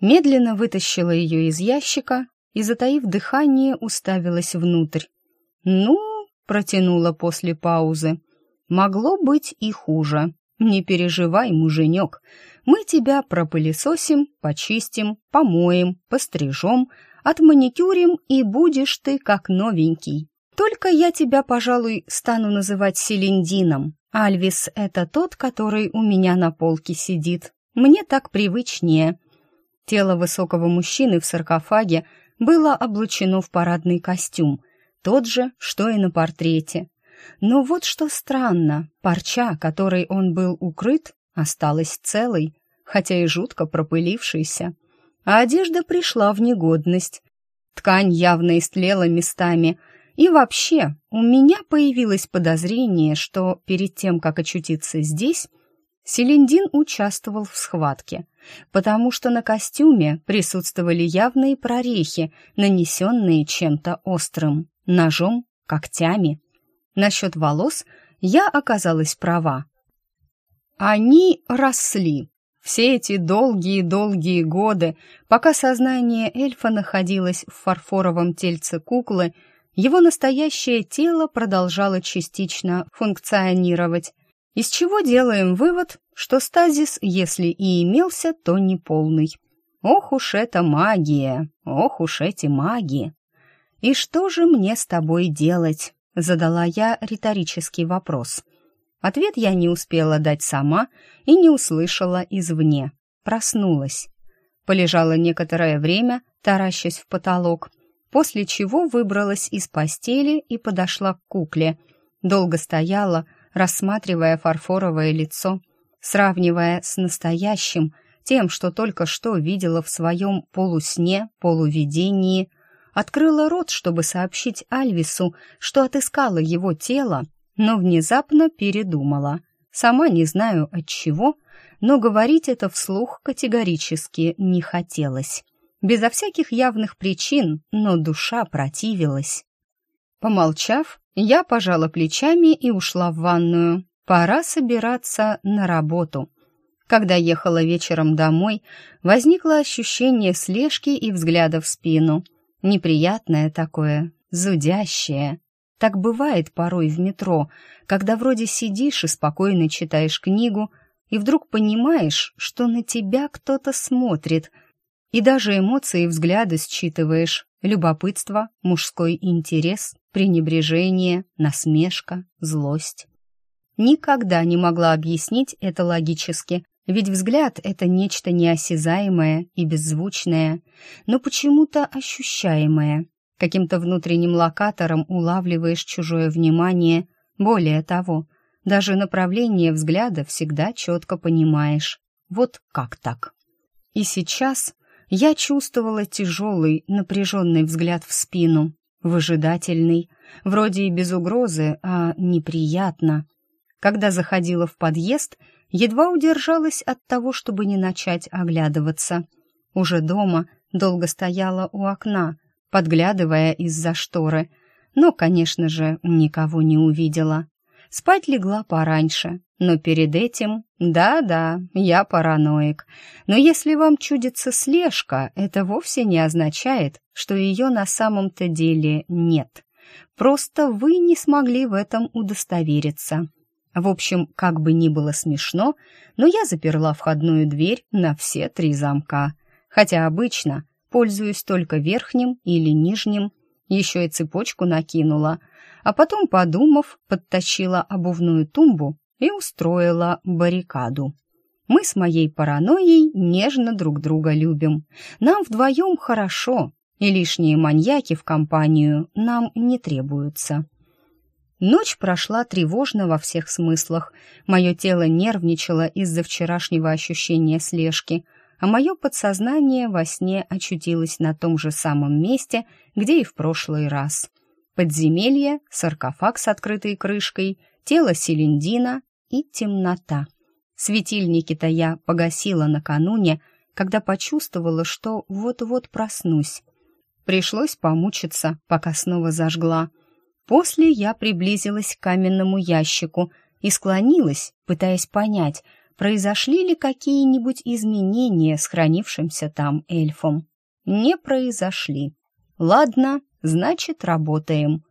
медленно вытащила ее из ящика и, затаив дыхание, уставилась внутрь. «Ну», — протянула после паузы, — «могло быть и хуже. Не переживай, муженек, мы тебя пропылесосим, почистим, помоем, пострижем, отманикюрим, и будешь ты как новенький. Только я тебя, пожалуй, стану называть Селендином. Альвис — это тот, который у меня на полке сидит. Мне так привычнее». Тело высокого мужчины в саркофаге было облачено в парадный костюм, тот же, что и на портрете. Но вот что странно, парча, которой он был укрыт, осталась целой, хотя и жутко пропылившейся. А одежда пришла в негодность. Ткань явно истлела местами. И вообще, у меня появилось подозрение, что перед тем, как очутиться здесь, Селендин участвовал в схватке, потому что на костюме присутствовали явные прорехи, нанесенные чем-то острым, ножом, когтями. Насчет волос я оказалась права. Они росли. Все эти долгие-долгие годы, пока сознание эльфа находилось в фарфоровом тельце куклы, его настоящее тело продолжало частично функционировать, из чего делаем вывод, что стазис, если и имелся, то неполный. Ох уж эта магия, ох уж эти маги. «И что же мне с тобой делать?» — задала я риторический вопрос — Ответ я не успела дать сама и не услышала извне. Проснулась. Полежала некоторое время, таращась в потолок, после чего выбралась из постели и подошла к кукле. Долго стояла, рассматривая фарфоровое лицо, сравнивая с настоящим, тем, что только что видела в своем полусне, полувидении, открыла рот, чтобы сообщить Альвису, что отыскала его тело, но внезапно передумала. Сама не знаю от чего, но говорить это вслух категорически не хотелось. Безо всяких явных причин, но душа противилась. Помолчав, я пожала плечами и ушла в ванную. Пора собираться на работу. Когда ехала вечером домой, возникло ощущение слежки и взгляда в спину. Неприятное такое, зудящее. Так бывает порой в метро, когда вроде сидишь и спокойно читаешь книгу, и вдруг понимаешь, что на тебя кто-то смотрит, и даже эмоции и взгляды считываешь, любопытство, мужской интерес, пренебрежение, насмешка, злость. Никогда не могла объяснить это логически, ведь взгляд — это нечто неосязаемое и беззвучное, но почему-то ощущаемое, Каким-то внутренним локатором улавливаешь чужое внимание. Более того, даже направление взгляда всегда четко понимаешь. Вот как так? И сейчас я чувствовала тяжелый, напряженный взгляд в спину, выжидательный, вроде и без угрозы, а неприятно. Когда заходила в подъезд, едва удержалась от того, чтобы не начать оглядываться. Уже дома долго стояла у окна, подглядывая из-за шторы, но, конечно же, никого не увидела. Спать легла пораньше, но перед этим, да-да, я параноик. Но если вам чудится слежка, это вовсе не означает, что ее на самом-то деле нет. Просто вы не смогли в этом удостовериться. В общем, как бы ни было смешно, но я заперла входную дверь на все три замка. Хотя обычно пользуюсь только верхним или нижним, еще и цепочку накинула, а потом, подумав, подтащила обувную тумбу и устроила баррикаду. Мы с моей паранойей нежно друг друга любим. Нам вдвоем хорошо, и лишние маньяки в компанию нам не требуются. Ночь прошла тревожно во всех смыслах. Мое тело нервничало из-за вчерашнего ощущения слежки — а мое подсознание во сне очутилось на том же самом месте, где и в прошлый раз. Подземелье, саркофаг с открытой крышкой, тело Селендина и темнота. Светильники-то я погасила накануне, когда почувствовала, что вот-вот проснусь. Пришлось помучиться, пока снова зажгла. После я приблизилась к каменному ящику и склонилась, пытаясь понять, произошли ли какие-нибудь изменения с хранившимся там эльфом. Не произошли. Ладно, значит, работаем.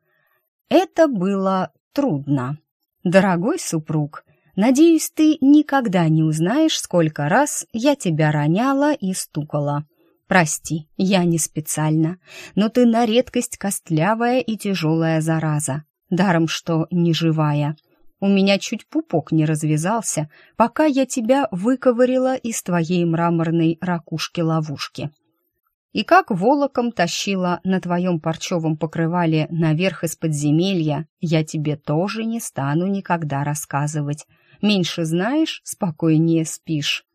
Это было трудно. Дорогой супруг, надеюсь, ты никогда не узнаешь, сколько раз я тебя роняла и стукала. Прости, я не специально, но ты на редкость костлявая и тяжелая зараза, даром что не живая. У меня чуть пупок не развязался, пока я тебя выковырила из твоей мраморной ракушки-ловушки. И как волоком тащила на твоем парчевом покрывале наверх из подземелья, я тебе тоже не стану никогда рассказывать. Меньше знаешь, спокойнее спишь.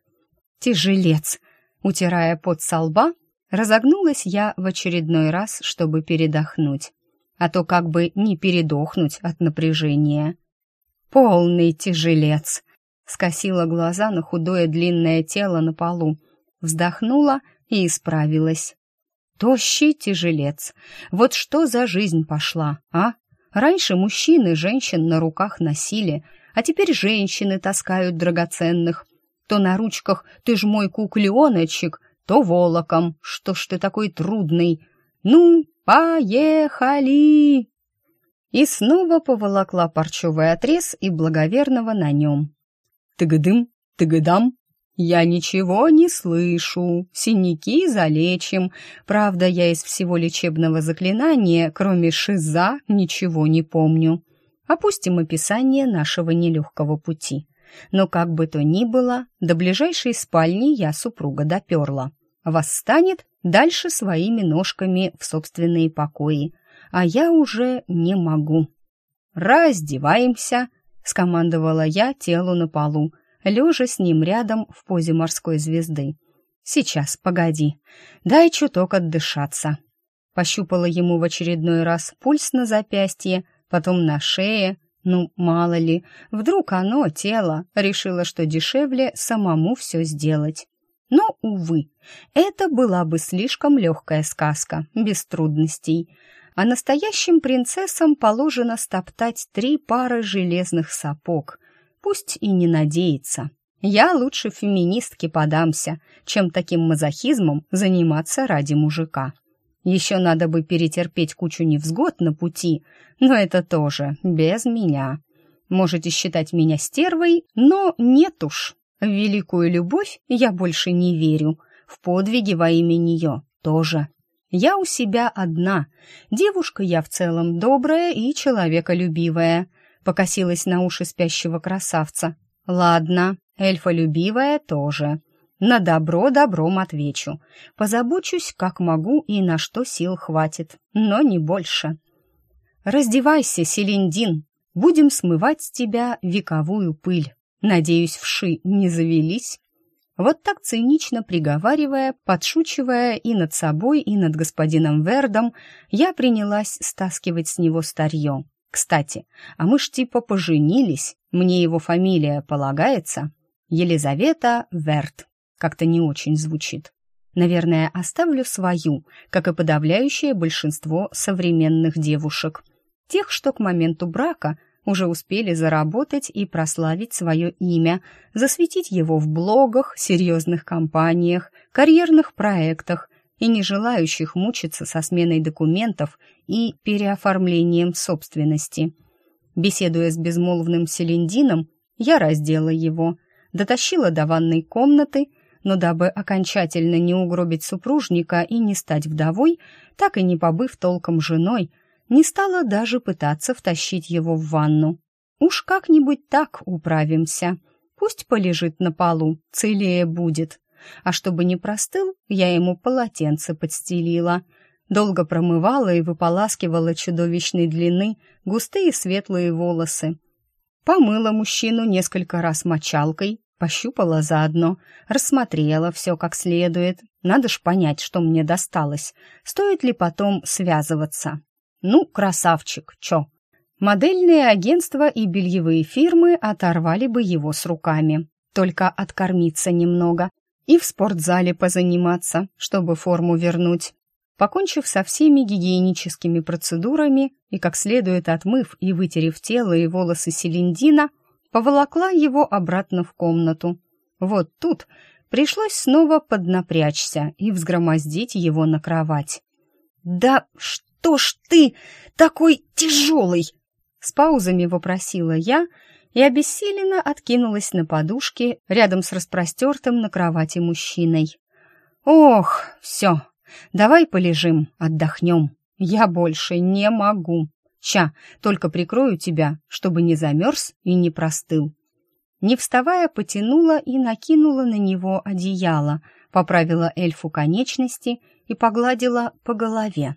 Тяжелец! Утирая пот со лба, разогнулась я в очередной раз, чтобы передохнуть. А то как бы не передохнуть от напряжения. «Полный тяжелец!» Скосила глаза на худое длинное тело на полу, вздохнула и исправилась. «Тощий тяжелец! Вот что за жизнь пошла, а? Раньше мужчины женщин на руках носили, а теперь женщины таскают драгоценных. То на ручках «ты ж мой куклеоночек», то волоком «что ж ты такой трудный». «Ну, поехали!» и снова поволокла парчевый отрез и благоверного на нем. «Тыгдым, тыгдам!» «Я ничего не слышу, синяки залечим. Правда, я из всего лечебного заклинания, кроме шиза, ничего не помню. Опустим описание нашего нелегкого пути. Но как бы то ни было, до ближайшей спальни я супруга доперла. Восстанет дальше своими ножками в собственные покои а я уже не могу. «Раздеваемся!» — скомандовала я телу на полу, лежа с ним рядом в позе морской звезды. «Сейчас, погоди, дай чуток отдышаться». Пощупала ему в очередной раз пульс на запястье, потом на шее. Ну, мало ли, вдруг оно, тело, решило, что дешевле самому все сделать. Но, увы, это была бы слишком легкая сказка, без трудностей а настоящим принцессам положено стоптать три пары железных сапог. Пусть и не надеется. Я лучше феминистке подамся, чем таким мазохизмом заниматься ради мужика. Еще надо бы перетерпеть кучу невзгод на пути, но это тоже без меня. Можете считать меня стервой, но нет уж. В великую любовь я больше не верю, в подвиги во имя нее тоже. Я у себя одна. Девушка я в целом добрая и человеколюбивая. Покосилась на уши спящего красавца. Ладно, эльфолюбивая тоже. На добро добром отвечу. Позабочусь, как могу и на что сил хватит, но не больше. Раздевайся, Селендин. Будем смывать с тебя вековую пыль. Надеюсь, вши не завелись. Вот так цинично приговаривая, подшучивая и над собой, и над господином Вердом, я принялась стаскивать с него старье. Кстати, а мы ж типа поженились, мне его фамилия полагается? Елизавета Верд. Как-то не очень звучит. Наверное, оставлю свою, как и подавляющее большинство современных девушек. Тех, что к моменту брака – уже успели заработать и прославить свое имя, засветить его в блогах, серьезных компаниях, карьерных проектах и не желающих мучиться со сменой документов и переоформлением собственности. Беседуя с безмолвным Селендином, я раздела его, дотащила до ванной комнаты, но дабы окончательно не угробить супружника и не стать вдовой, так и не побыв толком женой, не стала даже пытаться втащить его в ванну. Уж как-нибудь так управимся. Пусть полежит на полу, целее будет. А чтобы не простыл, я ему полотенце подстелила. Долго промывала и выполаскивала чудовищной длины густые светлые волосы. Помыла мужчину несколько раз мочалкой, пощупала заодно, рассмотрела все как следует. Надо ж понять, что мне досталось. Стоит ли потом связываться? Ну, красавчик, чё? Модельные агентства и бельевые фирмы оторвали бы его с руками. Только откормиться немного и в спортзале позаниматься, чтобы форму вернуть. Покончив со всеми гигиеническими процедурами и как следует отмыв и вытерев тело и волосы Селендина, поволокла его обратно в комнату. Вот тут пришлось снова поднапрячься и взгромоздить его на кровать. «Да что ж ты такой тяжелый?» С паузами вопросила я и обессиленно откинулась на подушке рядом с распростертым на кровати мужчиной. «Ох, все, давай полежим, отдохнем. Я больше не могу. Ща, только прикрою тебя, чтобы не замерз и не простыл». Не вставая, потянула и накинула на него одеяло, поправила эльфу конечности и погладила по голове.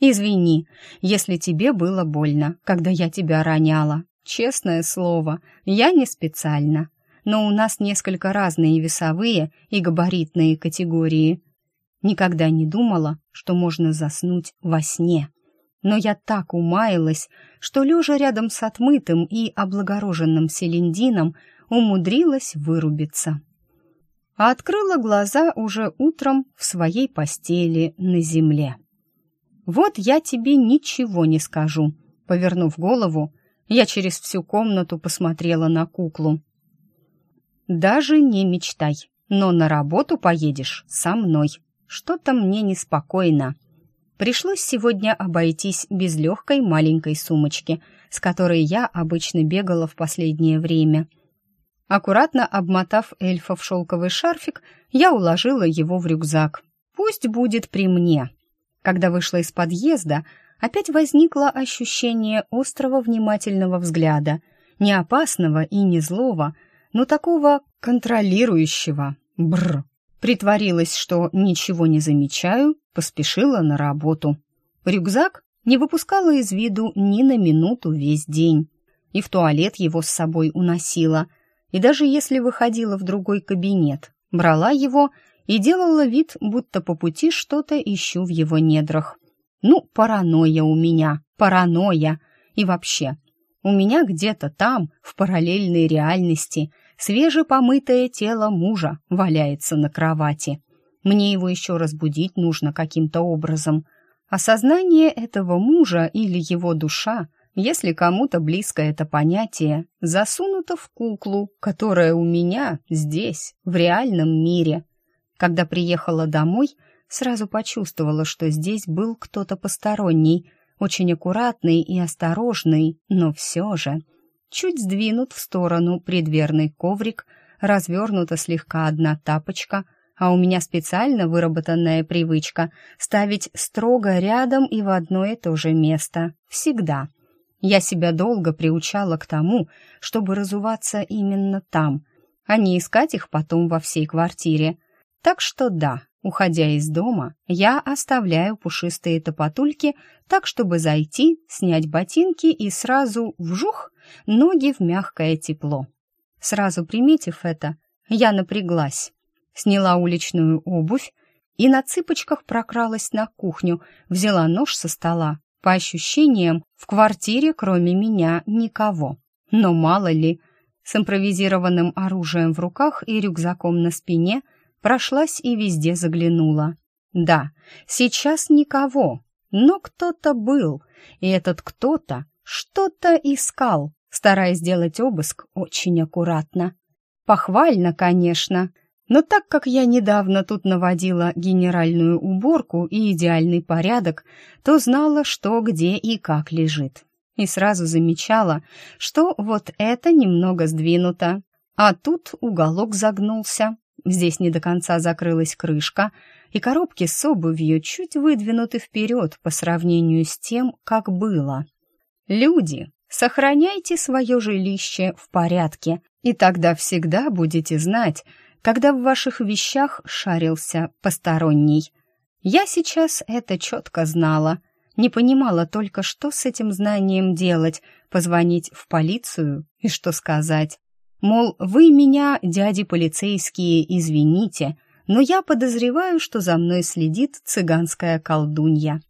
«Извини, если тебе было больно, когда я тебя роняла. Честное слово, я не специально. Но у нас несколько разные весовые и габаритные категории. Никогда не думала, что можно заснуть во сне. Но я так умаялась, что, лежа рядом с отмытым и облагороженным селендином, умудрилась вырубиться. А открыла глаза уже утром в своей постели на земле. «Вот я тебе ничего не скажу», — повернув голову, я через всю комнату посмотрела на куклу. «Даже не мечтай, но на работу поедешь со мной. Что-то мне неспокойно». Пришлось сегодня обойтись без легкой маленькой сумочки, с которой я обычно бегала в последнее время. Аккуратно обмотав эльфа в шелковый шарфик, я уложила его в рюкзак. Пусть будет при мне. Когда вышла из подъезда, опять возникло ощущение острого внимательного взгляда, не опасного и не злого, но такого контролирующего. Бр. Притворилась, что ничего не замечаю, поспешила на работу. Рюкзак не выпускала из виду ни на минуту весь день. И в туалет его с собой уносила. И даже если выходила в другой кабинет, брала его и делала вид, будто по пути что-то ищу в его недрах. Ну, паранойя у меня, паранойя. И вообще, у меня где-то там, в параллельной реальности, свежепомытое тело мужа валяется на кровати. Мне его еще разбудить нужно каким-то образом. Осознание этого мужа или его душа, если кому-то близко это понятие, засунуто в куклу, которая у меня здесь, в реальном мире – когда приехала домой, сразу почувствовала, что здесь был кто-то посторонний, очень аккуратный и осторожный, но все же. Чуть сдвинут в сторону предверный коврик, развернута слегка одна тапочка, а у меня специально выработанная привычка ставить строго рядом и в одно и то же место. Всегда. Я себя долго приучала к тому, чтобы разуваться именно там, а не искать их потом во всей квартире. Так что да, уходя из дома, я оставляю пушистые топотульки так, чтобы зайти, снять ботинки и сразу вжух ноги в мягкое тепло. Сразу приметив это, я напряглась, сняла уличную обувь и на цыпочках прокралась на кухню, взяла нож со стола. По ощущениям, в квартире кроме меня никого. Но мало ли, с импровизированным оружием в руках и рюкзаком на спине – прошлась и везде заглянула. Да, сейчас никого, но кто-то был, и этот кто-то что-то искал, стараясь сделать обыск очень аккуратно. Похвально, конечно, но так как я недавно тут наводила генеральную уборку и идеальный порядок, то знала, что где и как лежит. И сразу замечала, что вот это немного сдвинуто, а тут уголок загнулся, Здесь не до конца закрылась крышка, и коробки с обувью чуть выдвинуты вперед по сравнению с тем, как было. Люди, сохраняйте свое жилище в порядке, и тогда всегда будете знать, когда в ваших вещах шарился посторонний. Я сейчас это четко знала, не понимала только, что с этим знанием делать, позвонить в полицию и что сказать. Мол, вы меня, дяди полицейские, извините, но я подозреваю, что за мной следит цыганская колдунья.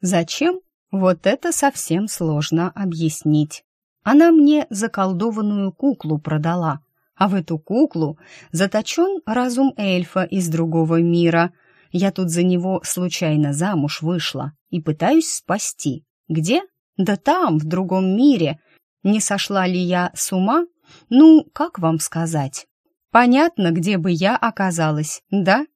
Зачем? Вот это совсем сложно объяснить. Она мне заколдованную куклу продала, а в эту куклу заточен разум эльфа из другого мира. Я тут за него случайно замуж вышла и пытаюсь спасти. Где? Да там, в другом мире. Не сошла ли я с ума? Ну, как вам сказать? Понятно, где бы я оказалась, да?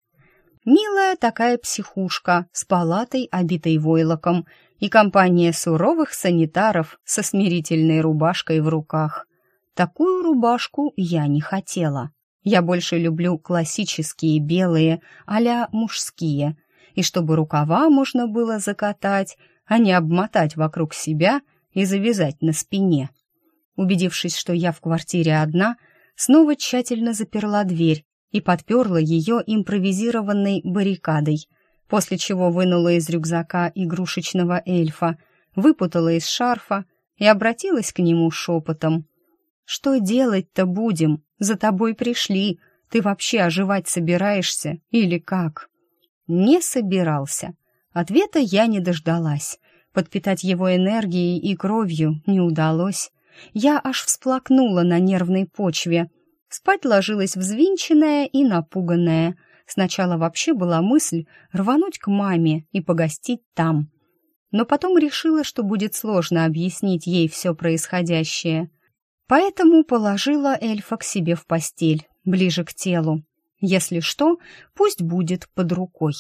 Милая такая психушка с палатой, обитой войлоком, и компания суровых санитаров со смирительной рубашкой в руках. Такую рубашку я не хотела. Я больше люблю классические белые, а мужские, и чтобы рукава можно было закатать, а не обмотать вокруг себя и завязать на спине. Убедившись, что я в квартире одна, снова тщательно заперла дверь и подперла ее импровизированной баррикадой, после чего вынула из рюкзака игрушечного эльфа, выпутала из шарфа и обратилась к нему шепотом. «Что делать-то будем? За тобой пришли. Ты вообще оживать собираешься или как?» Не собирался. Ответа я не дождалась. Подпитать его энергией и кровью не удалось. Я аж всплакнула на нервной почве. Спать ложилась взвинченная и напуганная. Сначала вообще была мысль рвануть к маме и погостить там. Но потом решила, что будет сложно объяснить ей все происходящее. Поэтому положила эльфа к себе в постель, ближе к телу. Если что, пусть будет под рукой.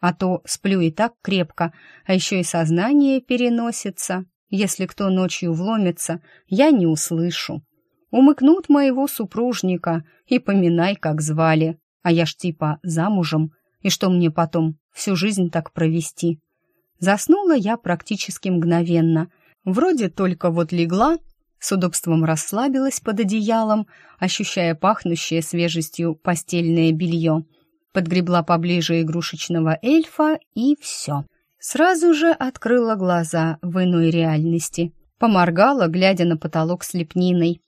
А то сплю и так крепко, а еще и сознание переносится. Если кто ночью вломится, я не услышу. Умыкнут моего супружника и поминай, как звали. А я ж типа замужем, и что мне потом, всю жизнь так провести? Заснула я практически мгновенно. Вроде только вот легла, с удобством расслабилась под одеялом, ощущая пахнущее свежестью постельное белье. Подгребла поближе игрушечного эльфа и все. Сразу же открыла глаза в иной реальности. Поморгала, глядя на потолок с лепниной.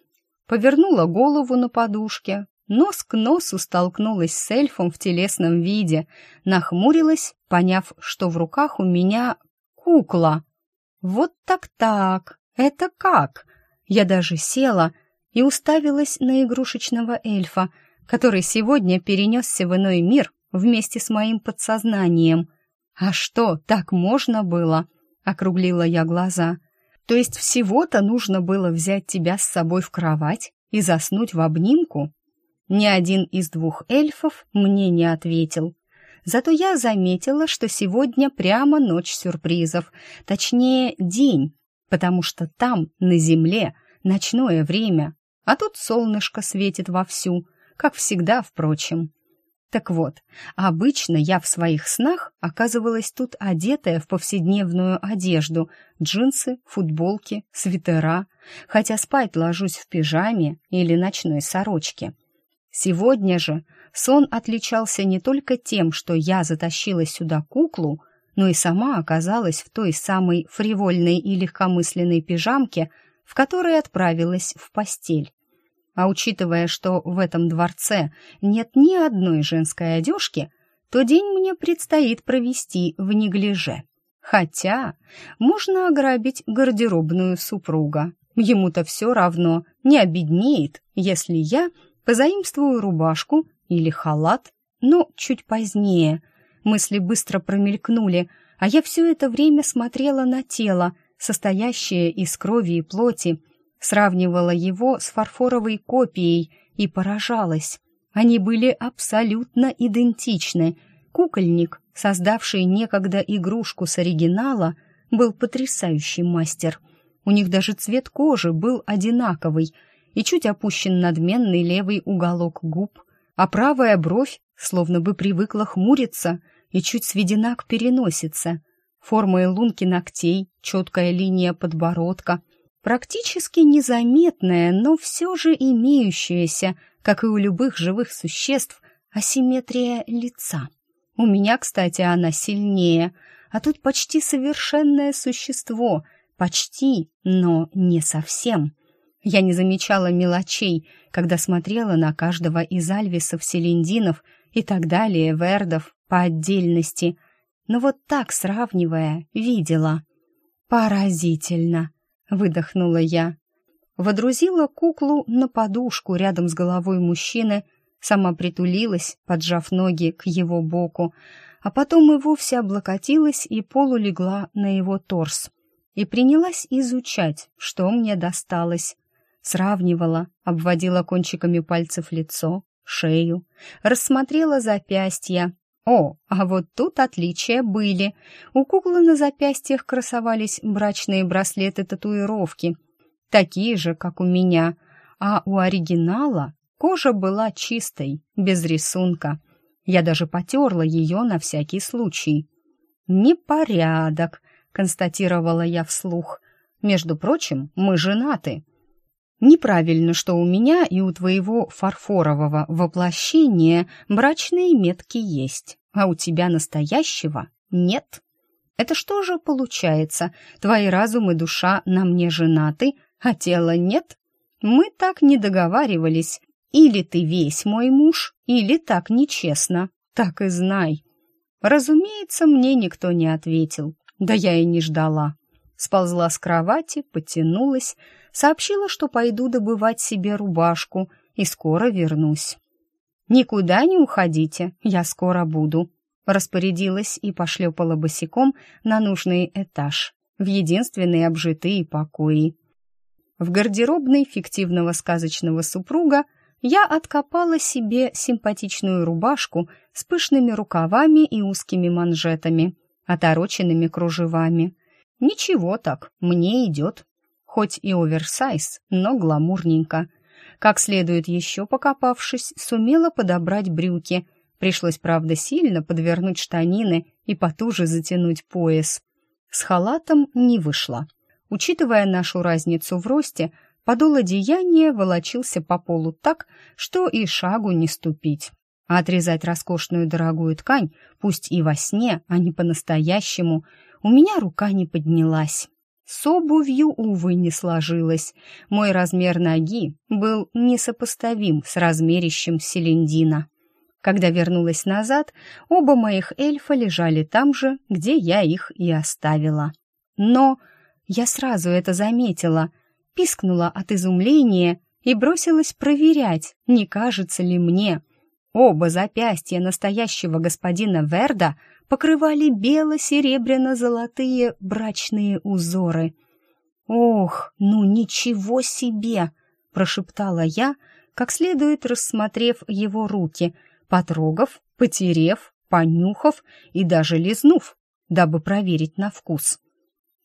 Повернула голову на подушке. Нос к носу столкнулась с эльфом в телесном виде. Нахмурилась, поняв, что в руках у меня кукла. Вот так-так, это как? Я даже села и уставилась на игрушечного эльфа, который сегодня перенесся в иной мир вместе с моим подсознанием — «А что, так можно было?» — округлила я глаза. «То есть всего-то нужно было взять тебя с собой в кровать и заснуть в обнимку?» Ни один из двух эльфов мне не ответил. Зато я заметила, что сегодня прямо ночь сюрпризов, точнее, день, потому что там, на земле, ночное время, а тут солнышко светит вовсю, как всегда, впрочем. Так вот, обычно я в своих снах оказывалась тут одетая в повседневную одежду, джинсы, футболки, свитера, хотя спать ложусь в пижаме или ночной сорочке. Сегодня же сон отличался не только тем, что я затащила сюда куклу, но и сама оказалась в той самой фривольной и легкомысленной пижамке, в которой отправилась в постель. А учитывая, что в этом дворце нет ни одной женской одежки, то день мне предстоит провести в неглиже. Хотя можно ограбить гардеробную супруга. Ему-то все равно не обеднеет, если я позаимствую рубашку или халат, но чуть позднее. Мысли быстро промелькнули, а я все это время смотрела на тело, состоящее из крови и плоти, сравнивала его с фарфоровой копией и поражалась. Они были абсолютно идентичны. Кукольник, создавший некогда игрушку с оригинала, был потрясающий мастер. У них даже цвет кожи был одинаковый и чуть опущен надменный левый уголок губ, а правая бровь словно бы привыкла хмуриться и чуть сведена к переносице. Форма и лунки ногтей, четкая линия подбородка, практически незаметная, но все же имеющаяся, как и у любых живых существ, асимметрия лица. У меня, кстати, она сильнее, а тут почти совершенное существо, почти, но не совсем. Я не замечала мелочей, когда смотрела на каждого из альвисов, селендинов и так далее, вердов по отдельности, но вот так сравнивая, видела. Поразительно выдохнула я. Водрузила куклу на подушку рядом с головой мужчины, сама притулилась, поджав ноги к его боку, а потом и вовсе облокотилась и полулегла на его торс и принялась изучать, что мне досталось. сравнивала, обводила кончиками пальцев лицо, шею, рассмотрела запястья. О, а вот тут отличия были. У куклы на запястьях красовались брачные браслеты-татуировки, такие же, как у меня, а у оригинала кожа была чистой, без рисунка. Я даже потерла ее на всякий случай. «Непорядок», — констатировала я вслух. «Между прочим, мы женаты». Неправильно, что у меня и у твоего фарфорового воплощения брачные метки есть, а у тебя настоящего нет. Это что же получается? Твои разум и душа на мне женаты, а тела нет? Мы так не договаривались. Или ты весь мой муж, или так нечестно. Так и знай. Разумеется, мне никто не ответил. Да я и не ждала. Сползла с кровати, потянулась, сообщила, что пойду добывать себе рубашку и скоро вернусь. «Никуда не уходите, я скоро буду», распорядилась и пошлепала босиком на нужный этаж, в единственные обжитые покои. В гардеробной фиктивного сказочного супруга я откопала себе симпатичную рубашку с пышными рукавами и узкими манжетами, отороченными кружевами. Ничего так, мне идет хоть и оверсайз, но гламурненько. Как следует еще покопавшись, сумела подобрать брюки. Пришлось, правда, сильно подвернуть штанины и потуже затянуть пояс. С халатом не вышло. Учитывая нашу разницу в росте, подол одеяния волочился по полу так, что и шагу не ступить. А отрезать роскошную дорогую ткань, пусть и во сне, а не по-настоящему, у меня рука не поднялась. С обувью, увы, не сложилось. Мой размер ноги был несопоставим с размерищем Селендина. Когда вернулась назад, оба моих эльфа лежали там же, где я их и оставила. Но я сразу это заметила, пискнула от изумления и бросилась проверять, не кажется ли мне. Оба запястья настоящего господина Верда покрывали бело-серебряно-золотые брачные узоры. «Ох, ну ничего себе!» — прошептала я, как следует рассмотрев его руки, потрогав, потерев, понюхав и даже лизнув, дабы проверить на вкус.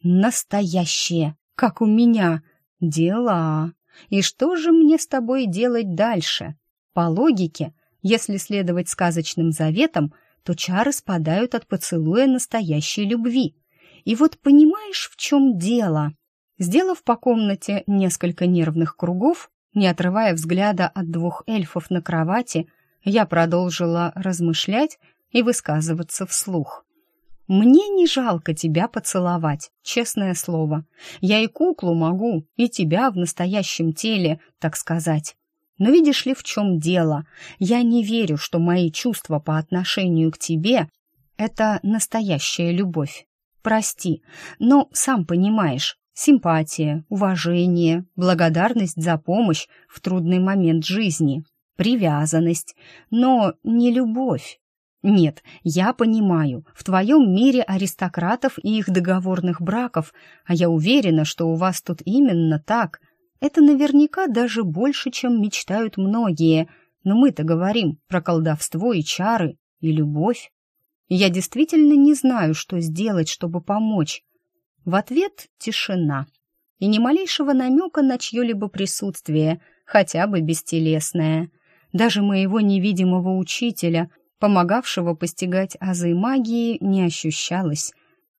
«Настоящие, как у меня! Дела! И что же мне с тобой делать дальше? По логике, если следовать сказочным заветам, то чары спадают от поцелуя настоящей любви. И вот понимаешь, в чем дело? Сделав по комнате несколько нервных кругов, не отрывая взгляда от двух эльфов на кровати, я продолжила размышлять и высказываться вслух. «Мне не жалко тебя поцеловать, честное слово. Я и куклу могу, и тебя в настоящем теле, так сказать. Но видишь ли, в чем дело? Я не верю, что мои чувства по отношению к тебе — это настоящая любовь. Прости, но сам понимаешь, симпатия, уважение, благодарность за помощь в трудный момент жизни, привязанность, но не любовь. Нет, я понимаю, в твоем мире аристократов и их договорных браков, а я уверена, что у вас тут именно так — это наверняка даже больше, чем мечтают многие, но мы-то говорим про колдовство и чары, и любовь. я действительно не знаю, что сделать, чтобы помочь. В ответ тишина. И ни малейшего намека на чье-либо присутствие, хотя бы бестелесное. Даже моего невидимого учителя, помогавшего постигать азы магии, не ощущалось.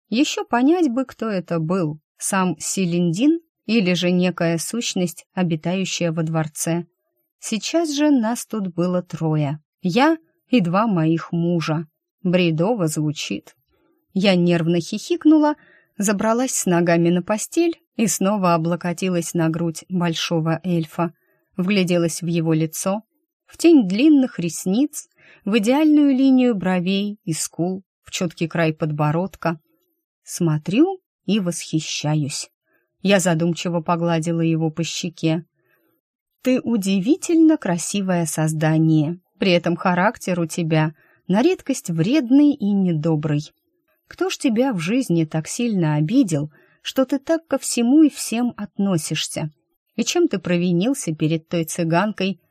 Еще понять бы, кто это был, сам Селендин или же некая сущность, обитающая во дворце. Сейчас же нас тут было трое. Я и два моих мужа. Бредово звучит. Я нервно хихикнула, забралась с ногами на постель и снова облокотилась на грудь большого эльфа. Вгляделась в его лицо, в тень длинных ресниц, в идеальную линию бровей и скул, в четкий край подбородка. Смотрю и восхищаюсь. Я задумчиво погладила его по щеке. «Ты удивительно красивое создание. При этом характер у тебя на редкость вредный и недобрый. Кто ж тебя в жизни так сильно обидел, что ты так ко всему и всем относишься? И чем ты провинился перед той цыганкой?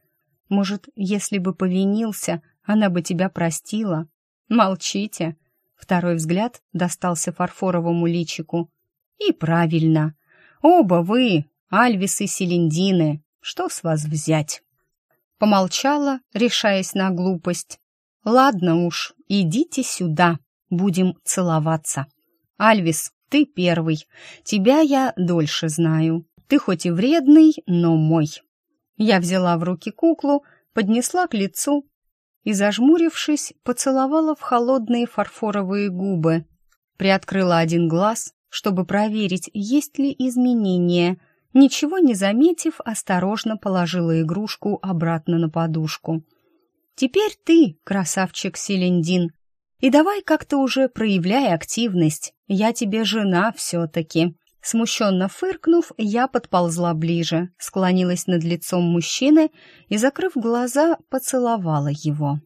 Может, если бы повинился, она бы тебя простила? Молчите. Второй взгляд достался фарфоровому личику. И правильно. Оба вы, Альвис и Селендины. Что с вас взять? Помолчала, решаясь на глупость. Ладно уж, идите сюда, будем целоваться. Альвис, ты первый. Тебя я дольше знаю. Ты хоть и вредный, но мой. Я взяла в руки куклу, поднесла к лицу и, зажмурившись, поцеловала в холодные фарфоровые губы. Приоткрыла один глаз, чтобы проверить, есть ли изменения. Ничего не заметив, осторожно положила игрушку обратно на подушку. «Теперь ты, красавчик Селендин, и давай как-то уже проявляй активность. Я тебе жена все-таки». Смущенно фыркнув, я подползла ближе, склонилась над лицом мужчины и, закрыв глаза, поцеловала его.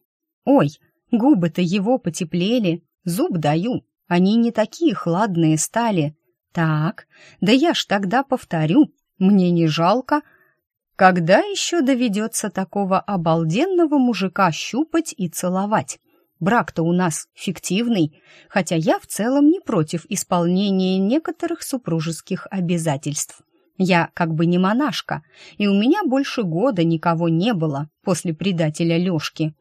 «Ой, губы-то его потеплели, зуб даю, они не такие хладные стали. Так, да я ж тогда повторю, мне не жалко. Когда еще доведется такого обалденного мужика щупать и целовать? Брак-то у нас фиктивный, хотя я в целом не против исполнения некоторых супружеских обязательств. Я как бы не монашка, и у меня больше года никого не было после предателя Лёшки.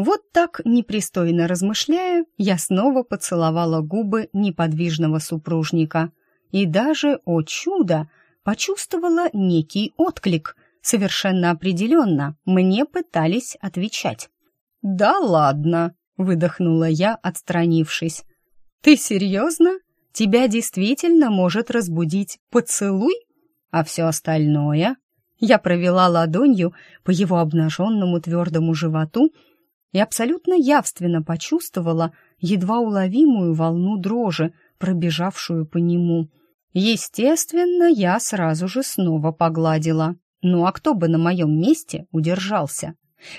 Вот так, непристойно размышляя, я снова поцеловала губы неподвижного супружника. И даже, о чудо, почувствовала некий отклик. Совершенно определенно мне пытались отвечать. «Да ладно», выдохнула я, отстранившись. Ты серьезно? Тебя действительно может разбудить поцелуй? А все остальное? Я провела ладонью по его обнаженному твердому животу и абсолютно явственно почувствовала едва уловимую волну дрожи, пробежавшую по нему. Естественно, я сразу же снова погладила. Ну а кто бы на моем месте удержался?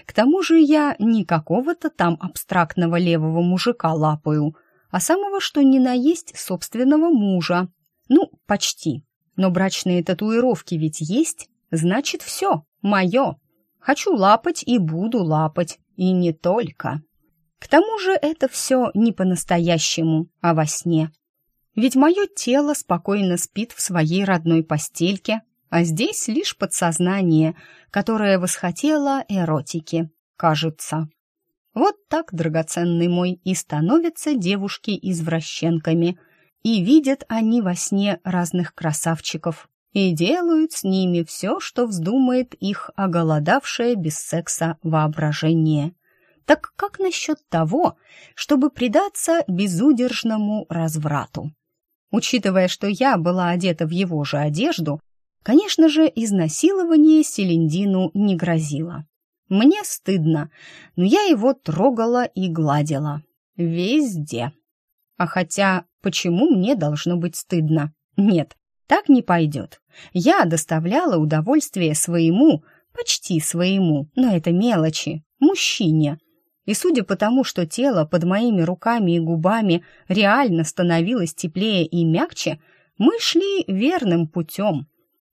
К тому же я не какого-то там абстрактного левого мужика лапаю, а самого что ни на есть собственного мужа. Ну, почти. Но брачные татуировки ведь есть, значит, все, мое. Хочу лапать и буду лапать, и не только. К тому же это все не по-настоящему, а во сне. Ведь мое тело спокойно спит в своей родной постельке, а здесь лишь подсознание, которое восхотело эротики, кажется. Вот так, драгоценный мой, и становятся девушки извращенками, и видят они во сне разных красавчиков, и делают с ними все, что вздумает их оголодавшее без секса воображение. Так как насчет того, чтобы предаться безудержному разврату? Учитывая, что я была одета в его же одежду, Конечно же, изнасилование Селендину не грозило. Мне стыдно, но я его трогала и гладила. Везде. А хотя, почему мне должно быть стыдно? Нет, так не пойдет. Я доставляла удовольствие своему, почти своему, но это мелочи, мужчине. И судя по тому, что тело под моими руками и губами реально становилось теплее и мягче, мы шли верным путем.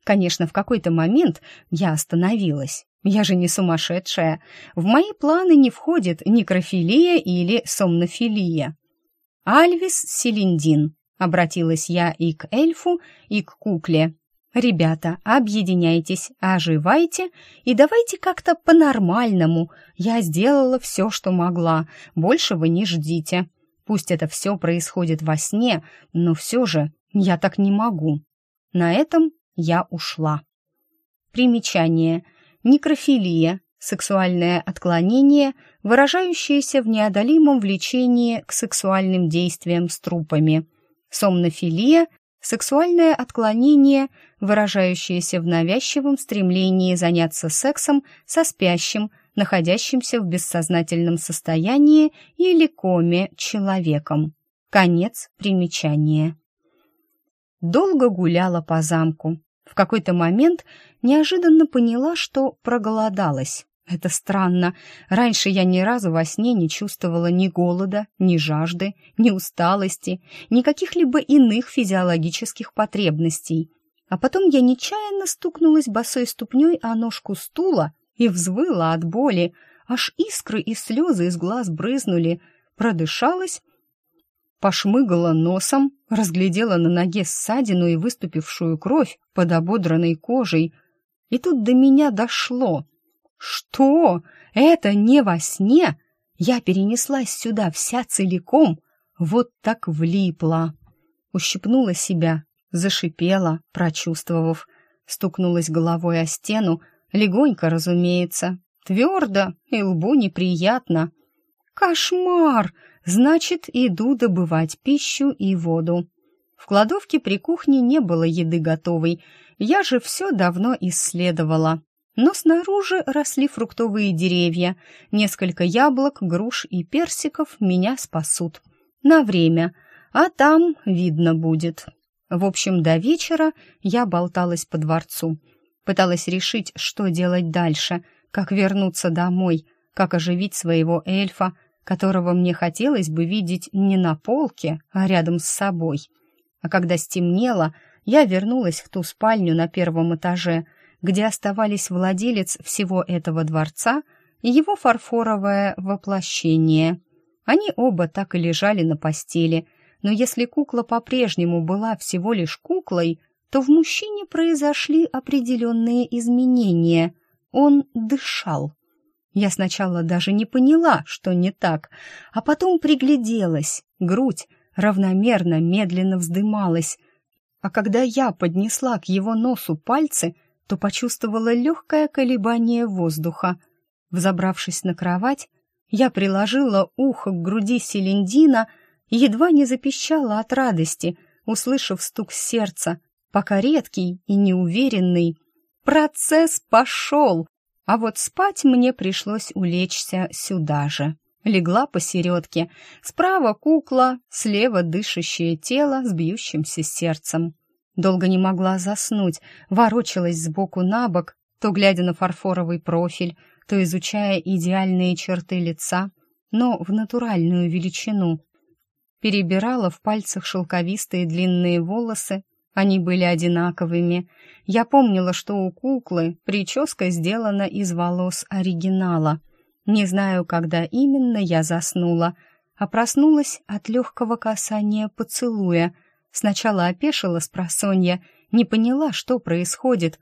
Конечно, в какой-то момент я остановилась. Я же не сумасшедшая. В мои планы не входит некрофилия или сомнофилия. Альвис Селендин. Обратилась я и к эльфу, и к кукле. «Ребята, объединяйтесь, оживайте и давайте как-то по-нормальному. Я сделала все, что могла. Больше вы не ждите. Пусть это все происходит во сне, но все же я так не могу». На этом я ушла. Примечание. Некрофилия – сексуальное отклонение, выражающееся в неодолимом влечении к сексуальным действиям с трупами. Сомнофилия – сексуальное отклонение, выражающееся в навязчивом стремлении заняться сексом со спящим, находящимся в бессознательном состоянии или коме человеком. Конец примечания. Долго гуляла по замку, в какой-то момент неожиданно поняла, что проголодалась. Это странно. Раньше я ни разу во сне не чувствовала ни голода, ни жажды, ни усталости, ни каких-либо иных физиологических потребностей. А потом я нечаянно стукнулась босой ступней о ножку стула и взвыла от боли, аж искры и слезы из глаз брызнули, продышалась, пошмыгала носом, разглядела на ноге ссадину и выступившую кровь под ободранной кожей. И тут до меня дошло. Что? Это не во сне? Я перенеслась сюда вся целиком, вот так влипла. Ущипнула себя, зашипела, прочувствовав, стукнулась головой о стену, легонько, разумеется, твердо и лбу неприятно. Кошмар! Значит, иду добывать пищу и воду. В кладовке при кухне не было еды готовой, я же все давно исследовала. Но снаружи росли фруктовые деревья, несколько яблок, груш и персиков меня спасут. На время, а там видно будет. В общем, до вечера я болталась по дворцу. Пыталась решить, что делать дальше, как вернуться домой, как оживить своего эльфа, которого мне хотелось бы видеть не на полке, а рядом с собой. А когда стемнело, я вернулась в ту спальню на первом этаже, где оставались владелец всего этого дворца и его фарфоровое воплощение. Они оба так и лежали на постели, но если кукла по-прежнему была всего лишь куклой, то в мужчине произошли определенные изменения. Он дышал. Я сначала даже не поняла, что не так, а потом пригляделась. Грудь равномерно, медленно вздымалась. А когда я поднесла к его носу пальцы, то почувствовала легкое колебание воздуха. Взобравшись на кровать, я приложила ухо к груди Селендина и едва не запищала от радости, услышав стук сердца, пока редкий и неуверенный. Процесс пошел! А вот спать мне пришлось улечься сюда же. Легла посередке, справа кукла, слева дышащее тело с бьющимся сердцем. Долго не могла заснуть, ворочалась сбоку на бок, то глядя на фарфоровый профиль, то изучая идеальные черты лица, но в натуральную величину. Перебирала в пальцах шелковистые длинные волосы, они были одинаковыми. Я помнила, что у куклы прическа сделана из волос оригинала. Не знаю, когда именно я заснула, а проснулась от легкого касания поцелуя. Сначала опешила с просонья, не поняла, что происходит,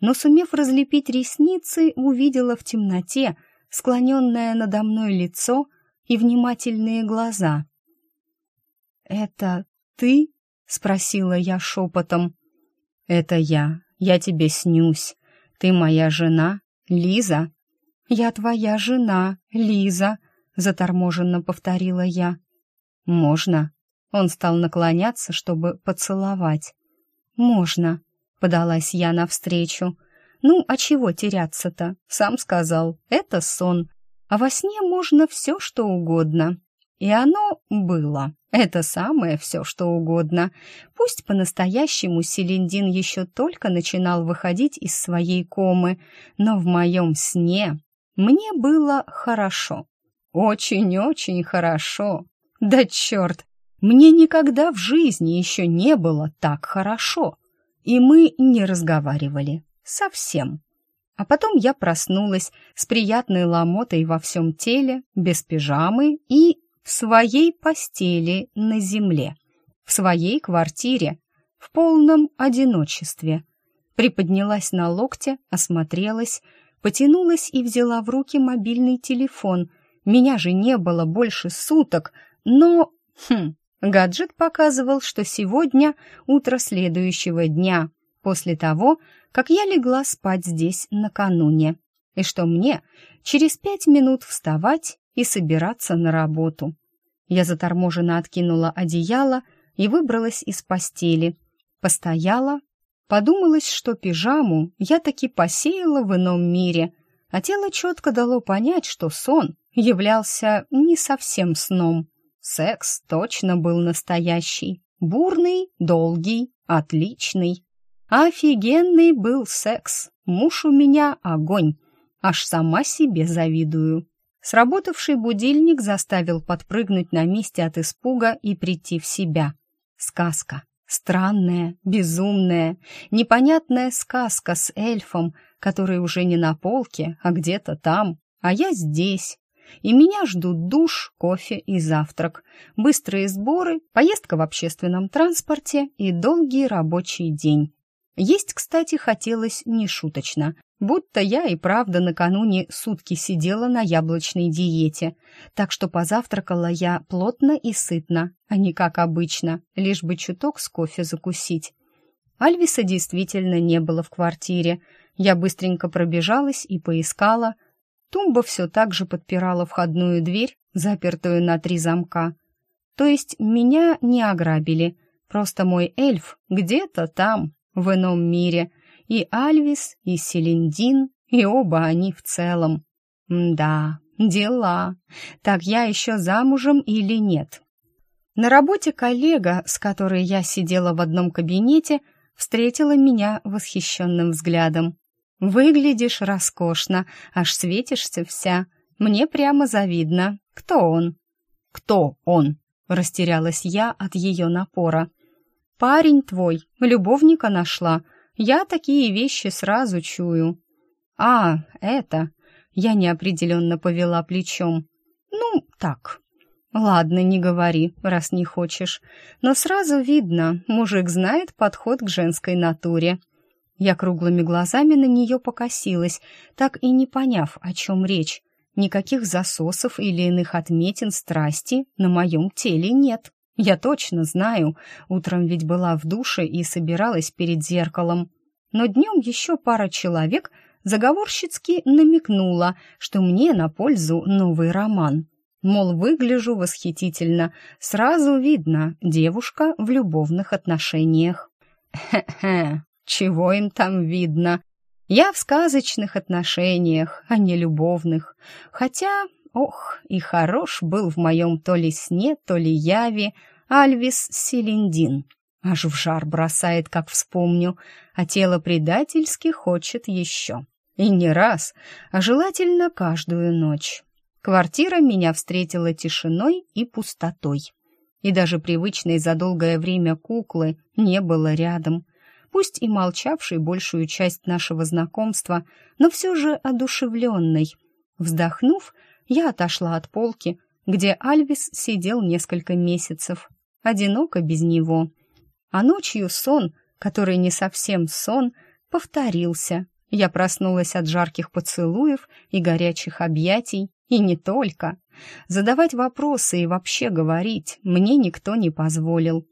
но, сумев разлепить ресницы, увидела в темноте склоненное надо мной лицо и внимательные глаза. «Это ты?» — спросила я шепотом. «Это я. Я тебе снюсь. Ты моя жена, Лиза?» «Я твоя жена, Лиза», — заторможенно повторила я. «Можно?» Он стал наклоняться, чтобы поцеловать. «Можно», — подалась я навстречу. «Ну, а чего теряться-то? Сам сказал, это сон. А во сне можно все, что угодно. И оно было. Это самое все, что угодно. Пусть по-настоящему Селендин еще только начинал выходить из своей комы, но в моем сне мне было хорошо. Очень-очень хорошо. Да черт, мне никогда в жизни еще не было так хорошо. И мы не разговаривали. Совсем. А потом я проснулась с приятной ломотой во всем теле, без пижамы и в своей постели на земле, в своей квартире, в полном одиночестве. Приподнялась на локте, осмотрелась, потянулась и взяла в руки мобильный телефон. Меня же не было больше суток, но... Хм, гаджет показывал, что сегодня утро следующего дня, после того, как я легла спать здесь накануне, и что мне через пять минут вставать и собираться на работу. Я заторможенно откинула одеяло и выбралась из постели. Постояла, подумалось, что пижаму я таки посеяла в ином мире, а тело четко дало понять, что сон являлся не совсем сном. Секс точно был настоящий, бурный, долгий, отличный. Офигенный был секс, муж у меня огонь, аж сама себе завидую. Сработавший будильник заставил подпрыгнуть на месте от испуга и прийти в себя. Сказка, Странная, безумная, непонятная сказка с эльфом, который уже не на полке, а где-то там, а я здесь. И меня ждут душ, кофе и завтрак, быстрые сборы, поездка в общественном транспорте и долгий рабочий день. Есть, кстати, хотелось нешуточно, будто я и правда накануне сутки сидела на яблочной диете, так что позавтракала я плотно и сытно, а не как обычно, лишь бы чуток с кофе закусить. Альвиса действительно не было в квартире. Я быстренько пробежалась и поискала. Тумба все так же подпирала входную дверь, запертую на три замка. То есть меня не ограбили, просто мой эльф где-то там, в ином мире, и Альвис, и Селендин, и оба они в целом. Да, дела. Так я еще замужем или нет? На работе коллега, с которой я сидела в одном кабинете, встретила меня восхищенным взглядом. «Выглядишь роскошно, аж светишься вся. Мне прямо завидно. Кто он?» «Кто он?» — растерялась я от ее напора. «Парень твой, любовника нашла. Я такие вещи сразу чую». «А, это...» — я неопределенно повела плечом. «Ну, так». «Ладно, не говори, раз не хочешь. Но сразу видно, мужик знает подход к женской натуре». Я круглыми глазами на нее покосилась, так и не поняв, о чем речь. Никаких засосов или иных отметин страсти на моем теле нет. Я точно знаю, утром ведь была в душе и собиралась перед зеркалом. Но днем еще пара человек заговорщицки намекнула, что мне на пользу новый роман. Мол, выгляжу восхитительно, сразу видно, девушка в любовных отношениях. Хе-хе, чего им там видно? Я в сказочных отношениях, а не любовных. Хотя Ох, и хорош был в моем то ли сне, то ли яве Альвис Селендин. Аж в жар бросает, как вспомню, а тело предательски хочет еще. И не раз, а желательно каждую ночь. Квартира меня встретила тишиной и пустотой. И даже привычной за долгое время куклы не было рядом. Пусть и молчавшей большую часть нашего знакомства, но все же одушевленной. Вздохнув, я отошла от полки, где Альвис сидел несколько месяцев, одиноко без него. А ночью сон, который не совсем сон, повторился. Я проснулась от жарких поцелуев и горячих объятий, и не только. Задавать вопросы и вообще говорить мне никто не позволил.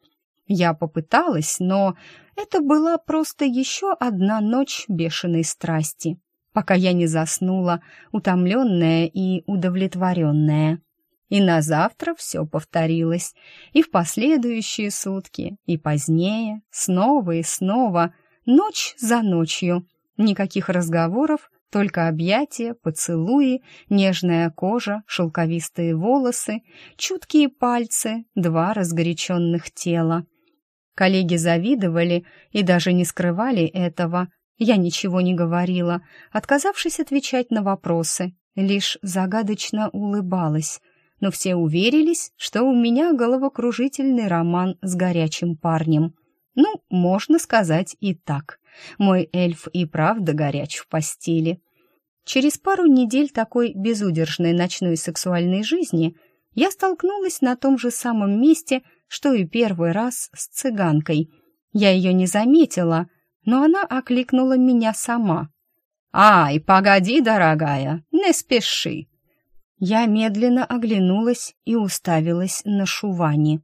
Я попыталась, но это была просто еще одна ночь бешеной страсти пока я не заснула, утомленная и удовлетворенная. И на завтра все повторилось, и в последующие сутки, и позднее, снова и снова, ночь за ночью. Никаких разговоров, только объятия, поцелуи, нежная кожа, шелковистые волосы, чуткие пальцы, два разгоряченных тела. Коллеги завидовали и даже не скрывали этого, я ничего не говорила, отказавшись отвечать на вопросы, лишь загадочно улыбалась, но все уверились, что у меня головокружительный роман с горячим парнем. Ну, можно сказать и так. Мой эльф и правда горяч в постели. Через пару недель такой безудержной ночной сексуальной жизни я столкнулась на том же самом месте, что и первый раз с цыганкой. Я ее не заметила — но она окликнула меня сама. «Ай, погоди, дорогая, не спеши!» Я медленно оглянулась и уставилась на Шувани.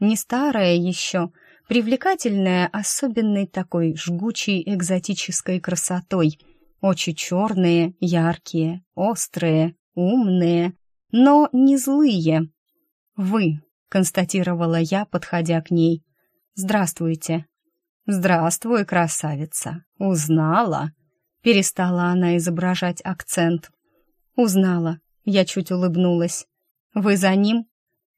Не старая еще, привлекательная особенной такой жгучей экзотической красотой. Очи черные, яркие, острые, умные, но не злые. «Вы», — констатировала я, подходя к ней. «Здравствуйте», «Здравствуй, красавица! Узнала?» Перестала она изображать акцент. «Узнала». Я чуть улыбнулась. «Вы за ним?»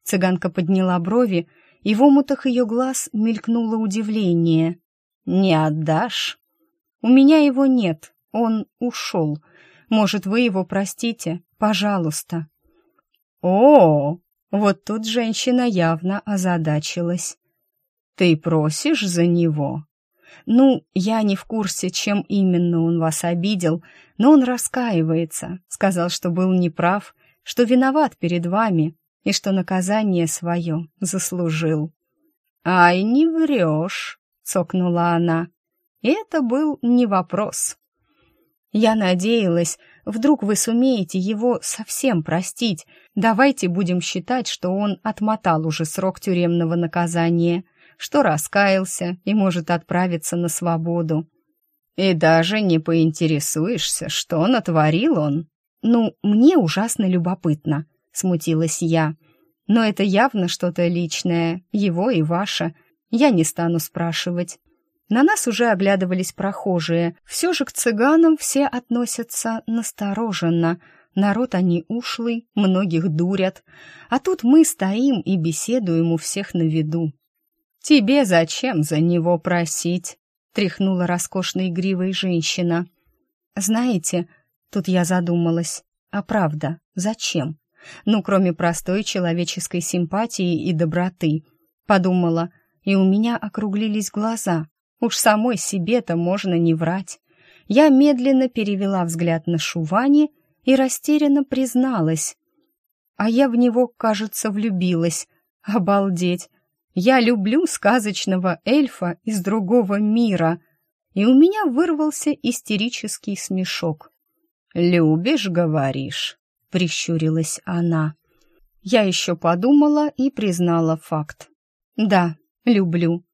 Цыганка подняла брови, и в омутах ее глаз мелькнуло удивление. «Не отдашь?» «У меня его нет. Он ушел. Может, вы его простите? Пожалуйста». «О!» Вот тут женщина явно озадачилась. Ты просишь за него?» «Ну, я не в курсе, чем именно он вас обидел, но он раскаивается, сказал, что был неправ, что виноват перед вами и что наказание свое заслужил». «Ай, не врешь!» — цокнула она. Это был не вопрос. Я надеялась, вдруг вы сумеете его совсем простить. Давайте будем считать, что он отмотал уже срок тюремного наказания, что раскаялся и может отправиться на свободу. И даже не поинтересуешься, что натворил он. Ну, мне ужасно любопытно, смутилась я. Но это явно что-то личное, его и ваше. Я не стану спрашивать. На нас уже оглядывались прохожие. Все же к цыганам все относятся настороженно. Народ они ушлый, многих дурят. А тут мы стоим и беседуем у всех на виду. «Тебе зачем за него просить?» — тряхнула роскошной гривой женщина. «Знаете, тут я задумалась. А правда, зачем? Ну, кроме простой человеческой симпатии и доброты. Подумала, и у меня округлились глаза. Уж самой себе-то можно не врать. Я медленно перевела взгляд на Шувани и растерянно призналась. А я в него, кажется, влюбилась. Обалдеть! Я люблю сказочного эльфа из другого мира. И у меня вырвался истерический смешок. «Любишь, говоришь?» — прищурилась она. Я еще подумала и признала факт. «Да, люблю.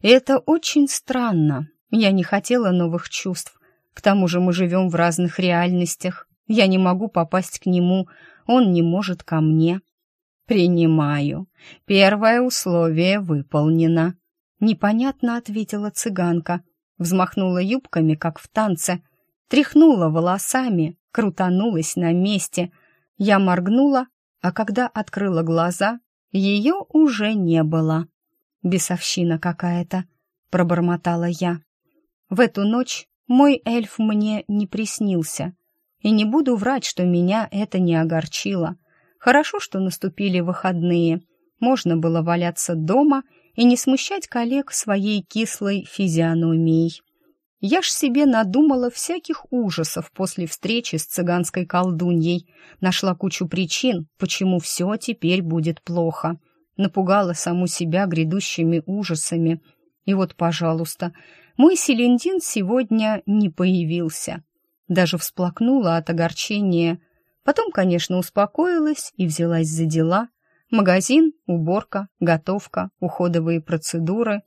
Это очень странно. Я не хотела новых чувств. К тому же мы живем в разных реальностях. Я не могу попасть к нему, он не может ко мне. Принимаю. Первое условие выполнено. Непонятно ответила цыганка. Взмахнула юбками, как в танце. Тряхнула волосами, крутанулась на месте. Я моргнула, а когда открыла глаза, ее уже не было. «Бесовщина какая-то», — пробормотала я. В эту ночь мой эльф мне не приснился. И не буду врать, что меня это не огорчило. Хорошо, что наступили выходные. Можно было валяться дома и не смущать коллег своей кислой физиономией. Я ж себе надумала всяких ужасов после встречи с цыганской колдуньей. Нашла кучу причин, почему все теперь будет плохо напугала саму себя грядущими ужасами. И вот, пожалуйста, мой Селендин сегодня не появился. Даже всплакнула от огорчения. Потом, конечно, успокоилась и взялась за дела. Магазин, уборка, готовка, уходовые процедуры.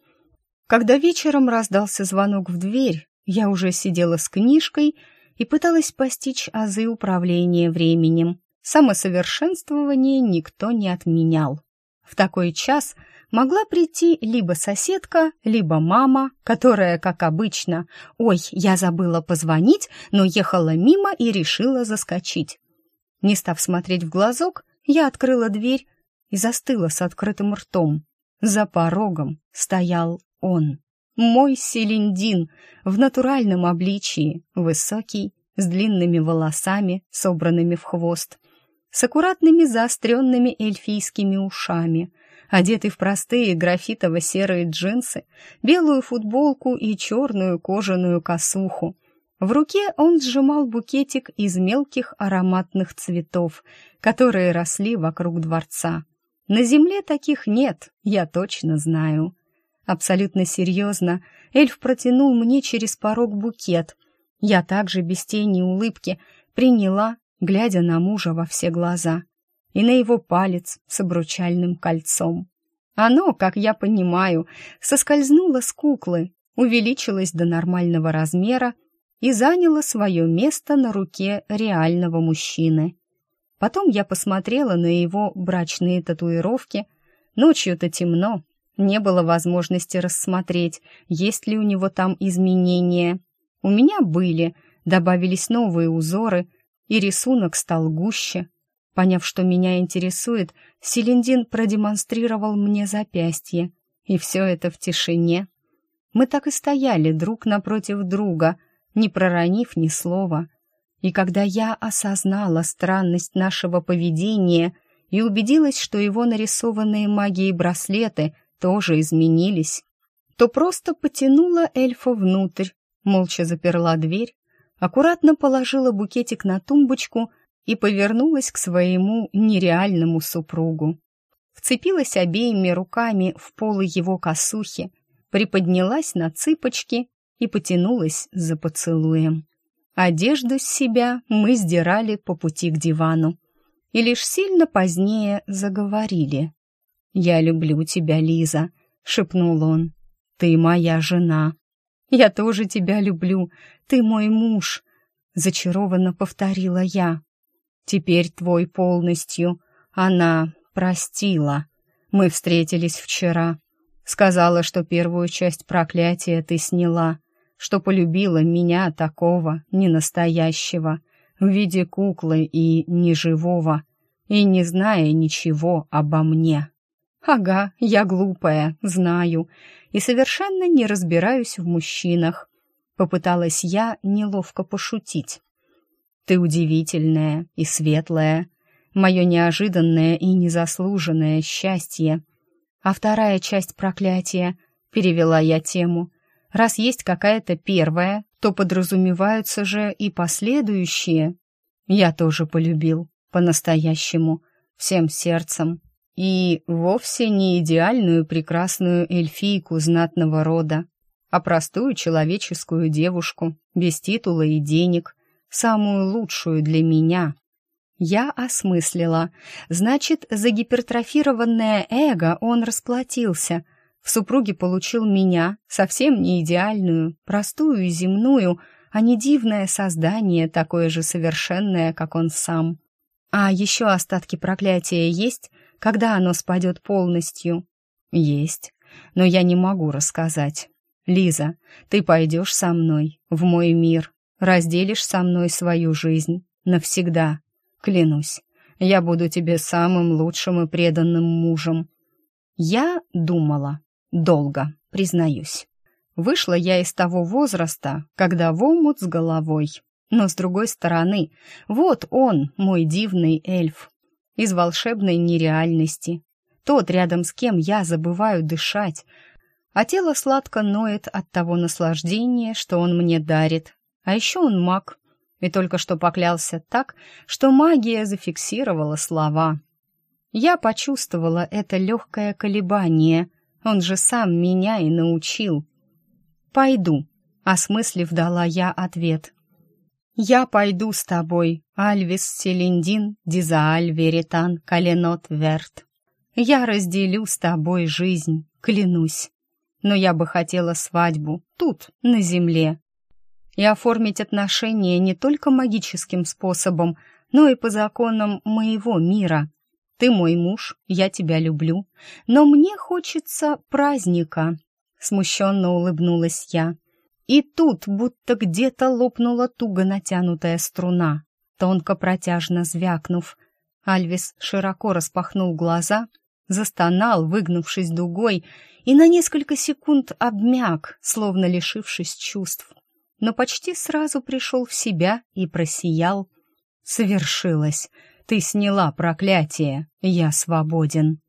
Когда вечером раздался звонок в дверь, я уже сидела с книжкой и пыталась постичь азы управления временем. Самосовершенствование никто не отменял. В такой час могла прийти либо соседка, либо мама, которая, как обычно, «Ой, я забыла позвонить, но ехала мимо и решила заскочить». Не став смотреть в глазок, я открыла дверь и застыла с открытым ртом. За порогом стоял он, мой Селендин, в натуральном обличии, высокий, с длинными волосами, собранными в хвост, с аккуратными заостренными эльфийскими ушами, одетый в простые графитово-серые джинсы, белую футболку и черную кожаную косуху. В руке он сжимал букетик из мелких ароматных цветов, которые росли вокруг дворца. На земле таких нет, я точно знаю. Абсолютно серьезно, эльф протянул мне через порог букет. Я также без тени улыбки приняла глядя на мужа во все глаза, и на его палец с обручальным кольцом. Оно, как я понимаю, соскользнуло с куклы, увеличилось до нормального размера и заняло свое место на руке реального мужчины. Потом я посмотрела на его брачные татуировки. Ночью-то темно, не было возможности рассмотреть, есть ли у него там изменения. У меня были, добавились новые узоры, и рисунок стал гуще. Поняв, что меня интересует, Селендин продемонстрировал мне запястье, и все это в тишине. Мы так и стояли друг напротив друга, не проронив ни слова. И когда я осознала странность нашего поведения и убедилась, что его нарисованные магией браслеты тоже изменились, то просто потянула эльфа внутрь, молча заперла дверь, аккуратно положила букетик на тумбочку и повернулась к своему нереальному супругу. Вцепилась обеими руками в полы его косухи, приподнялась на цыпочки и потянулась за поцелуем. Одежду с себя мы сдирали по пути к дивану и лишь сильно позднее заговорили. «Я люблю тебя, Лиза», — шепнул он. «Ты моя жена». «Я тоже тебя люблю. Ты мой муж», — зачарованно повторила я. «Теперь твой полностью. Она простила. Мы встретились вчера. Сказала, что первую часть проклятия ты сняла, что полюбила меня такого, ненастоящего, в виде куклы и неживого, и не зная ничего обо мне. Ага, я глупая, знаю, и совершенно не разбираюсь в мужчинах. Попыталась я неловко пошутить. Ты удивительная и светлая, мое неожиданное и незаслуженное счастье. А вторая часть проклятия, перевела я тему, раз есть какая-то первая, то подразумеваются же и последующие. Я тоже полюбил, по-настоящему, всем сердцем. И вовсе не идеальную прекрасную эльфийку знатного рода, а простую человеческую девушку, без титула и денег, самую лучшую для меня. Я осмыслила. Значит, за гипертрофированное эго он расплатился. В супруге получил меня, совсем не идеальную, простую и земную, а не дивное создание, такое же совершенное, как он сам. А еще остатки проклятия есть, когда оно спадет полностью? Есть, но я не могу рассказать. Лиза, ты пойдешь со мной в мой мир, разделишь со мной свою жизнь навсегда. Клянусь, я буду тебе самым лучшим и преданным мужем. Я думала. Долго, признаюсь. Вышла я из того возраста, когда в омут с головой. Но, с другой стороны, вот он, мой дивный эльф, из волшебной нереальности. Тот, рядом с кем я забываю дышать, а тело сладко ноет от того наслаждения, что он мне дарит. А еще он маг, и только что поклялся так, что магия зафиксировала слова. Я почувствовала это легкое колебание, он же сам меня и научил. «Пойду», — осмыслив, дала я ответ. «Я пойду с тобой, Альвис Селиндин, Дизааль Веритан, Каленот Верт. Я разделю с тобой жизнь, клянусь. Но я бы хотела свадьбу тут, на земле, и оформить отношения не только магическим способом, но и по законам моего мира. Ты мой муж, я тебя люблю, но мне хочется праздника. Смущенно улыбнулась я. И тут будто где-то лопнула туго натянутая струна, тонко протяжно звякнув. Альвис широко распахнул глаза, застонал, выгнувшись дугой, и на несколько секунд обмяк, словно лишившись чувств но почти сразу пришел в себя и просиял. «Совершилось! Ты сняла проклятие! Я свободен!»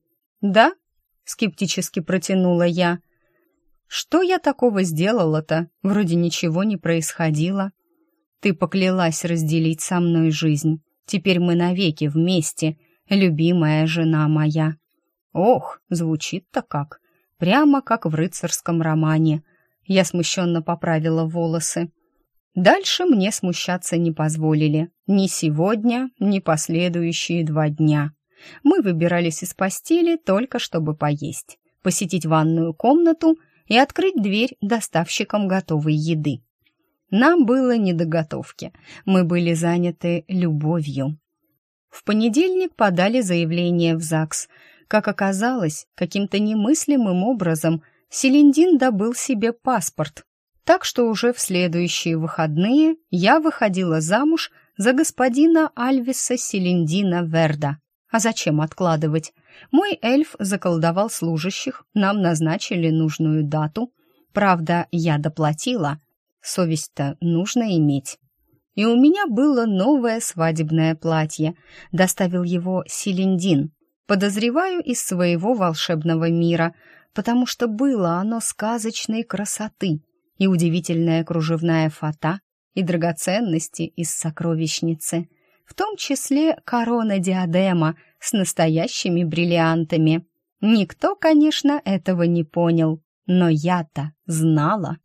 «Да?» — скептически протянула я. «Что я такого сделала-то? Вроде ничего не происходило. Ты поклялась разделить со мной жизнь. Теперь мы навеки вместе, любимая жена моя». «Ох, звучит-то как! Прямо как в рыцарском романе!» Я смущенно поправила волосы. Дальше мне смущаться не позволили. Ни сегодня, ни последующие два дня. Мы выбирались из постели только чтобы поесть, посетить ванную комнату и открыть дверь доставщикам готовой еды. Нам было не до готовки, мы были заняты любовью. В понедельник подали заявление в ЗАГС. Как оказалось, каким-то немыслимым образом – Селендин добыл себе паспорт, так что уже в следующие выходные я выходила замуж за господина Альвиса Селендина Верда. А зачем откладывать? Мой эльф заколдовал служащих, нам назначили нужную дату. Правда, я доплатила. Совесть-то нужно иметь. И у меня было новое свадебное платье. Доставил его Селендин. Подозреваю из своего волшебного мира – потому что было оно сказочной красоты и удивительная кружевная фата, и драгоценности из сокровищницы, в том числе корона-диадема с настоящими бриллиантами. Никто, конечно, этого не понял, но я-то знала.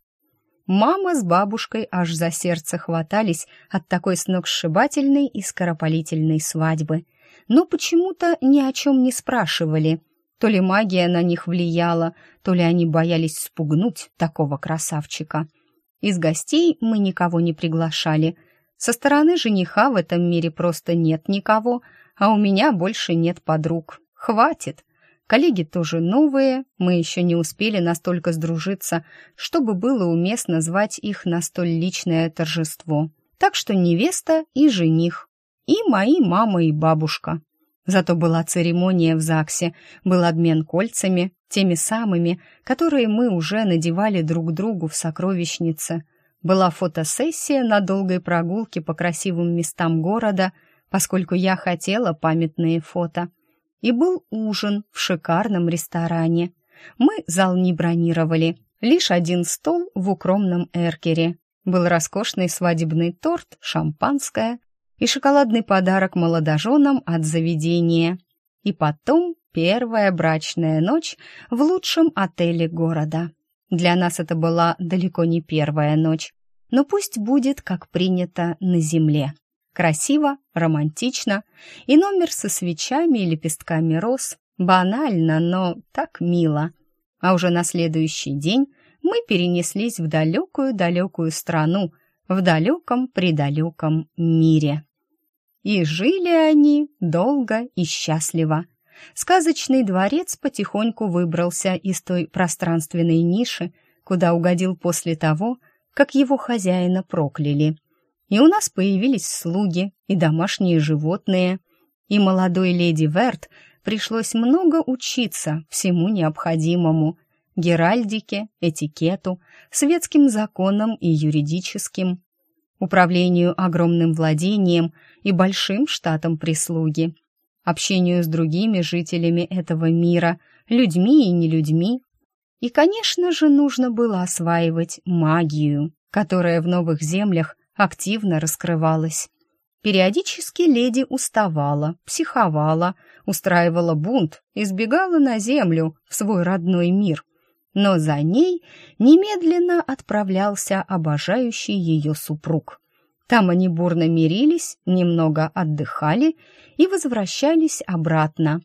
Мама с бабушкой аж за сердце хватались от такой сногсшибательной и скоропалительной свадьбы, но почему-то ни о чем не спрашивали. То ли магия на них влияла, то ли они боялись спугнуть такого красавчика. Из гостей мы никого не приглашали. Со стороны жениха в этом мире просто нет никого, а у меня больше нет подруг. Хватит. Коллеги тоже новые, мы еще не успели настолько сдружиться, чтобы было уместно звать их на столь личное торжество. Так что невеста и жених, и мои мама и бабушка. Зато была церемония в ЗАГСе, был обмен кольцами, теми самыми, которые мы уже надевали друг другу в сокровищнице. Была фотосессия на долгой прогулке по красивым местам города, поскольку я хотела памятные фото — и был ужин в шикарном ресторане. Мы зал не бронировали, лишь один стол в укромном эркере. Был роскошный свадебный торт, шампанское и шоколадный подарок молодоженам от заведения. И потом первая брачная ночь в лучшем отеле города. Для нас это была далеко не первая ночь, но пусть будет, как принято на земле. Красиво, романтично, и номер со свечами и лепестками роз. Банально, но так мило. А уже на следующий день мы перенеслись в далекую-далекую страну, в далеком-предалеком мире. И жили они долго и счастливо. Сказочный дворец потихоньку выбрался из той пространственной ниши, куда угодил после того, как его хозяина прокляли — и у нас появились слуги и домашние животные, и молодой леди Верт пришлось много учиться всему необходимому — геральдике, этикету, светским законам и юридическим, управлению огромным владением и большим штатом прислуги, общению с другими жителями этого мира, людьми и нелюдьми. И, конечно же, нужно было осваивать магию, которая в новых землях активно раскрывалась. Периодически леди уставала, психовала, устраивала бунт и сбегала на землю, в свой родной мир. Но за ней немедленно отправлялся обожающий ее супруг. Там они бурно мирились, немного отдыхали и возвращались обратно.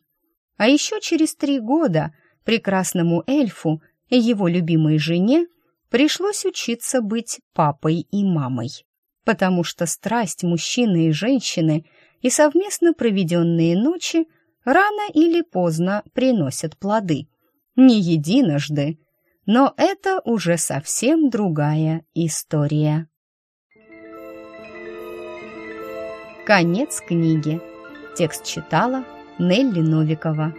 А еще через три года прекрасному эльфу и его любимой жене пришлось учиться быть папой и мамой потому что страсть мужчины и женщины и совместно проведенные ночи рано или поздно приносят плоды. Не единожды, но это уже совсем другая история. Конец книги. Текст читала Нелли Новикова.